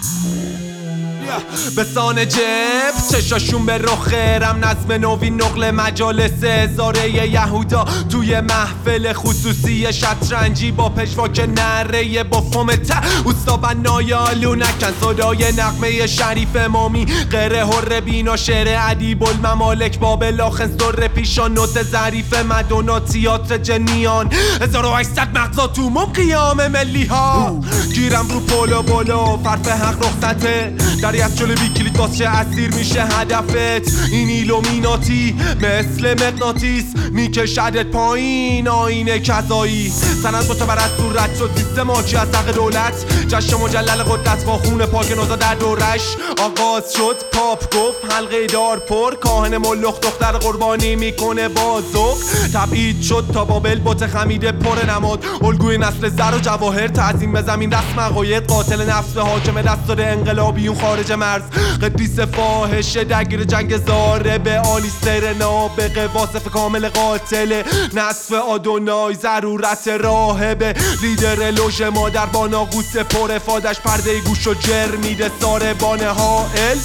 Música به سان جب چشاشون به رخ خیرم نظم نوی نقل مجالس هزاره یهودا. توی محفل خصوصی شطرنجی با پشواک نره با فوم ته. اوستا بنای آلو نکن صدای نقمه شریف امامی غیر حر بینا شعر ادیب الممالک بابل آخن سر پیشان نوت ظریف مدونا تیاتر جنیان. 1800 مغزا تو مم قیام ملی ها گیرم رو پولو بولو فرف حق رخصته. از جلو کلید باز چه اسیر میشه هدفت؟ این ایلومیناتی مثل مغناطیس میکشدت پایین. آینه کذایی. سند تو از دور رد شد سیستم حاکی از حق دولت. جشن مجلل قدرت با خون پاک نوزا در دورش. آغاز شد پاپ گفت حلقه دار پر. کاهن ملخ دختر قربانی می‌کنه با ذوق. تبعید شد تا بابل بت خمیده پر نماد. الگوی نسل زر و جواهر تعظیم به زمین. رسم عقاید قاتل نفس حاکم دستار انقلابیون خارج مرز. قدیس فاحش درگیر جنگ زاره به آلی سر نابغه واصف کامل قاتل نصف آدونای ضرورت راهبه. لیدر لوژ مادر با ناقوس پر افادش پرده گوش و جر میده ساره بانه حائل